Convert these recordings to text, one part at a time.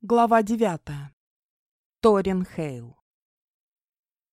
Глава девятая. Торин Хейл.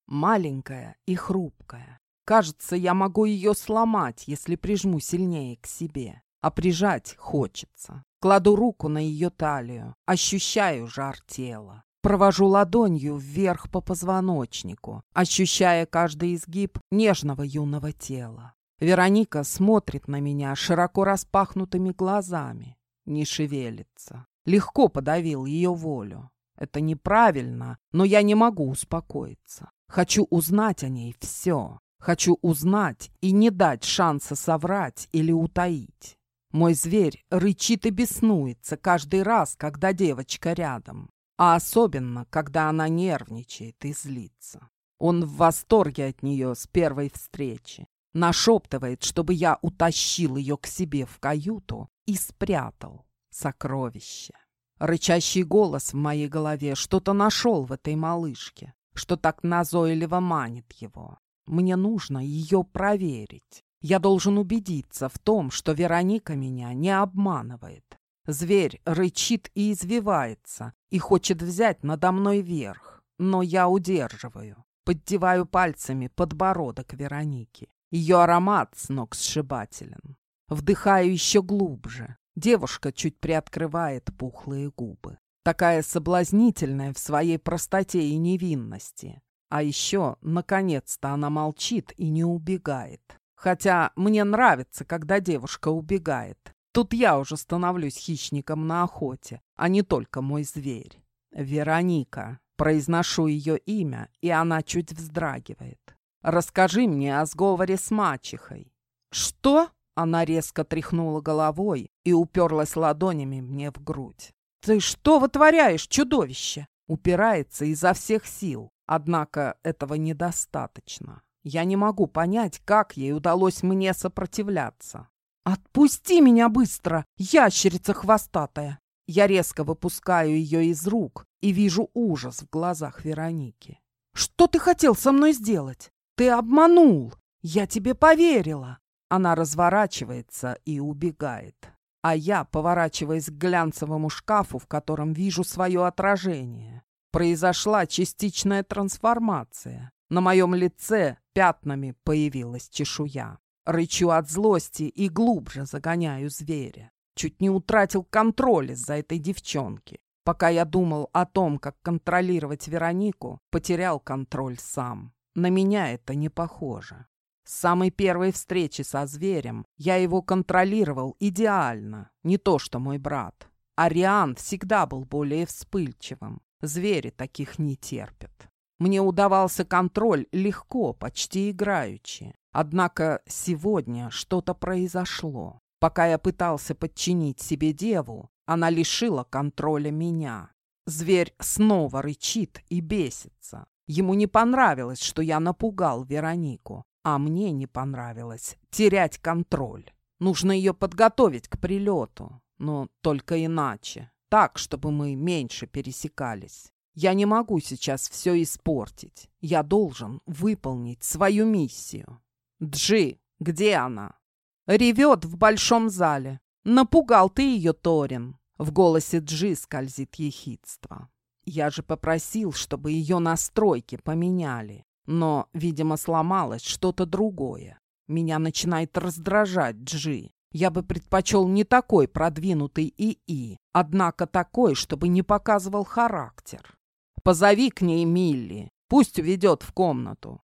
Маленькая и хрупкая. Кажется, я могу ее сломать, если прижму сильнее к себе. А прижать хочется. Кладу руку на ее талию, ощущаю жар тела. Провожу ладонью вверх по позвоночнику, ощущая каждый изгиб нежного юного тела. Вероника смотрит на меня широко распахнутыми глазами, не шевелится легко подавил ее волю. Это неправильно, но я не могу успокоиться. Хочу узнать о ней все. Хочу узнать и не дать шанса соврать или утаить. Мой зверь рычит и беснуется каждый раз, когда девочка рядом. А особенно, когда она нервничает и злится. Он в восторге от нее с первой встречи. Нашептывает, чтобы я утащил ее к себе в каюту и спрятал сокровище. Рычащий голос в моей голове что-то нашел в этой малышке, что так назойливо манит его. Мне нужно ее проверить. Я должен убедиться в том, что Вероника меня не обманывает. Зверь рычит и извивается, и хочет взять надо мной верх, но я удерживаю. Поддеваю пальцами подбородок Вероники. Ее аромат с ног сшибателен. Вдыхаю еще глубже, Девушка чуть приоткрывает пухлые губы. Такая соблазнительная в своей простоте и невинности. А еще, наконец-то, она молчит и не убегает. Хотя мне нравится, когда девушка убегает. Тут я уже становлюсь хищником на охоте, а не только мой зверь. Вероника. Произношу ее имя, и она чуть вздрагивает. Расскажи мне о сговоре с мачехой. Что? Она резко тряхнула головой и уперлась ладонями мне в грудь. «Ты что вытворяешь, чудовище?» Упирается изо всех сил, однако этого недостаточно. Я не могу понять, как ей удалось мне сопротивляться. «Отпусти меня быстро, ящерица хвостатая!» Я резко выпускаю ее из рук и вижу ужас в глазах Вероники. «Что ты хотел со мной сделать? Ты обманул! Я тебе поверила!» Она разворачивается и убегает. А я, поворачиваясь к глянцевому шкафу, в котором вижу свое отражение. Произошла частичная трансформация. На моем лице пятнами появилась чешуя. Рычу от злости и глубже загоняю зверя. Чуть не утратил контроль из-за этой девчонки. Пока я думал о том, как контролировать Веронику, потерял контроль сам. На меня это не похоже. С самой первой встречи со зверем я его контролировал идеально, не то что мой брат. Ариан всегда был более вспыльчивым. Звери таких не терпят. Мне удавался контроль легко, почти играючи. Однако сегодня что-то произошло. Пока я пытался подчинить себе деву, она лишила контроля меня. Зверь снова рычит и бесится. Ему не понравилось, что я напугал Веронику. А мне не понравилось терять контроль. Нужно ее подготовить к прилету, но только иначе. Так, чтобы мы меньше пересекались. Я не могу сейчас все испортить. Я должен выполнить свою миссию. Джи, где она? Ревет в большом зале. Напугал ты ее, Торин. В голосе Джи скользит ехидство. Я же попросил, чтобы ее настройки поменяли. Но, видимо, сломалось что-то другое. Меня начинает раздражать Джи. Я бы предпочел не такой продвинутый ИИ, однако такой, чтобы не показывал характер. Позови к ней Милли, пусть уведет в комнату.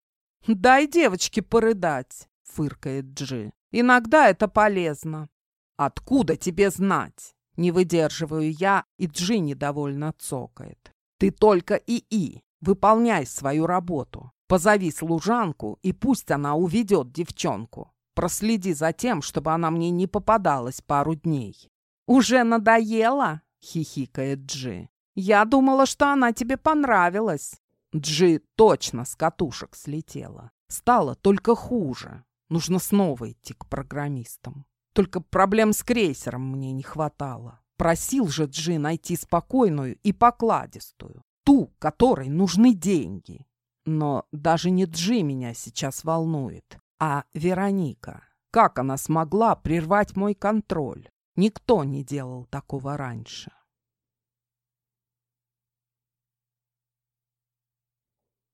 «Дай девочке порыдать», — фыркает Джи. «Иногда это полезно». «Откуда тебе знать?» Не выдерживаю я, и Джи недовольно цокает. «Ты только ИИ. Выполняй свою работу. Позови служанку, и пусть она уведет девчонку. Проследи за тем, чтобы она мне не попадалась пару дней. «Уже надоело?» — хихикает Джи. «Я думала, что она тебе понравилась». Джи точно с катушек слетела. Стало только хуже. Нужно снова идти к программистам. Только проблем с крейсером мне не хватало. Просил же Джи найти спокойную и покладистую. Ту, которой нужны деньги. Но даже не Джи меня сейчас волнует, а Вероника. Как она смогла прервать мой контроль? Никто не делал такого раньше.